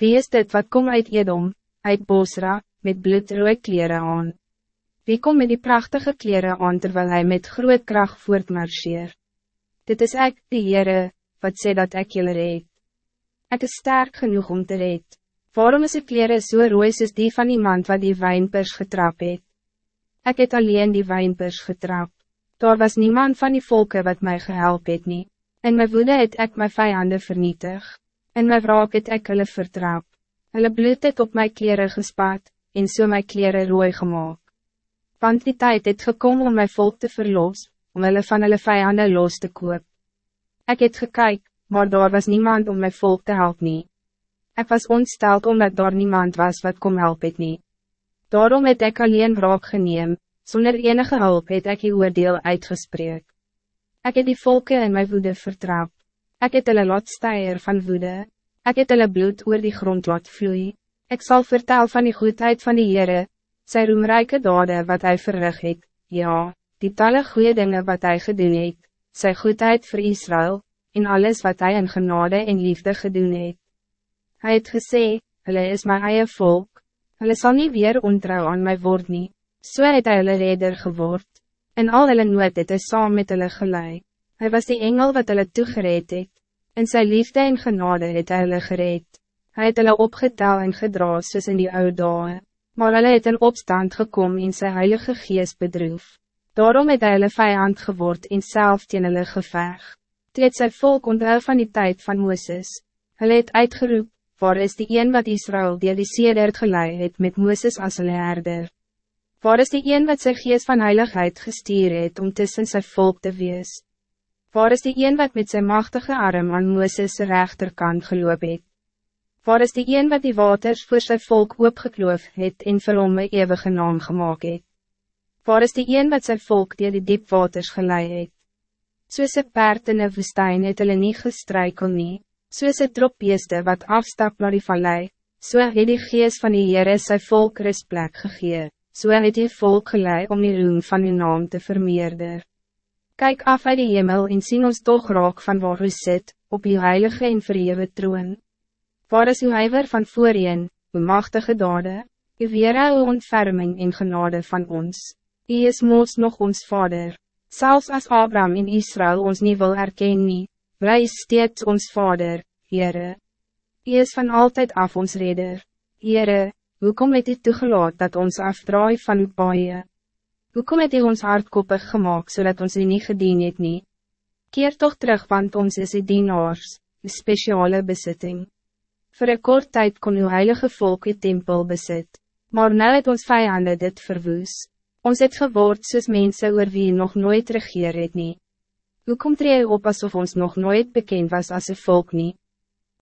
Wie is dit wat kom uit Edom, uit Bosra, met bloedrooi kleren aan? Wie kom met die prachtige kleren aan terwijl hij met groot kracht voortmarcheer? Dit is ek, die Heere, wat sê dat ek julle red. Ek is sterk genoeg om te red. Waarom is die kleren so rooi soos die van iemand wat die wijnpers getrap het? Ek het alleen die wijnpers getrap. Daar was niemand van die volken wat mij gehelp het nie. In my woede het ek my vijanden vernietig. In my wraak het ek hulle vertrap. Hulle bloed het op my kleren gespaat, en so my kleren rooi gemaakt. Want die tijd het gekomen om my volk te verlos, om hulle van hulle vijanden los te koop. Ik het gekyk, maar daar was niemand om mijn volk te helpen. nie. Ek was ontsteld omdat daar niemand was wat kom help het nie. Daarom het ek alleen wraak geneem, zonder enige hulp het ek die oordeel uitgespreek. Ik het die volken in mijn woede vertrap. Ik het hulle laat steier van woede. Ik het hulle bloed oor die grond laat vloei. Ik zal vertel van die goedheid van die Heere, sy roemrijke dade wat hij verrig het, ja, die talle goede dingen wat hij gedoen het, sy goedheid voor Israël, in alles wat hij in genade en liefde gedoen het. Hij het gesê, hulle is my eie volk, hulle sal nie weer ontrouw aan my word nie, so het hy hulle redder geword, en al hulle nood het hy saam met hulle gelei. Hy was die engel wat hulle toegereed het, in sy liefde en genade het hy hulle gereed. Hij het hulle opgetel en gedra soos in die oude dae, maar hulle het in opstand gekomen in sy heilige geest bedroef. Daarom het hy hulle vijand geword en self teen hulle geveg. Toe het sy volk onthou van die tijd van Mooses. Hulle het uitgeroep, waar is die een wat Israël die die sedert gelei het met Mooses as hulle herder? Waar is die een wat sy geest van heiligheid gestuur het om tussen sy volk te wees? Waar is die een wat met zijn machtige arm aan Mooses' rechterkant geloop het? Waar is die een wat die waters voor sy volk oopgekloof het en vir hom een eeuwige naam gemaakt het? Waar is die een wat zijn volk die die diep waters gelei het? Soos een paard in een woestijn het hulle nie gestrykel nie, soos een dropbeeste wat afstap naar die vallei, so het die gees van die Heere sy volk rustplek gegee, so het die volk gelei om die roem van die naam te vermeerder. Kijk af uit die hemel en sien ons toch raak van waar u sit, op die heilige en verhewe troon. Waar is uw huiver van voorheen, uw machtige dade, uw weerhou ontferming en genade van ons? Hij is moos nog ons vader. Zelfs als Abraham in Israël ons niet wil erkennen, wij is steeds ons vader, Heere. Hij is van altijd af ons redder. Heere, hoe kom het u toegelaat dat ons afdraai van uw paaie? Hoe kom het u ons hardkoppig gemaakt zodat ons u niet gedien het nie? Keer toch terug want ons is die dienaars, een speciale bezitting. Voor een kort tijd kon uw heilige volk het tempel bezit, maar nu het ons vijanden dit verwoes. Ons het geword soos mense oor wie nog nooit regeer het nie. Hoe komt tree op alsof ons nog nooit bekend was als een volk niet?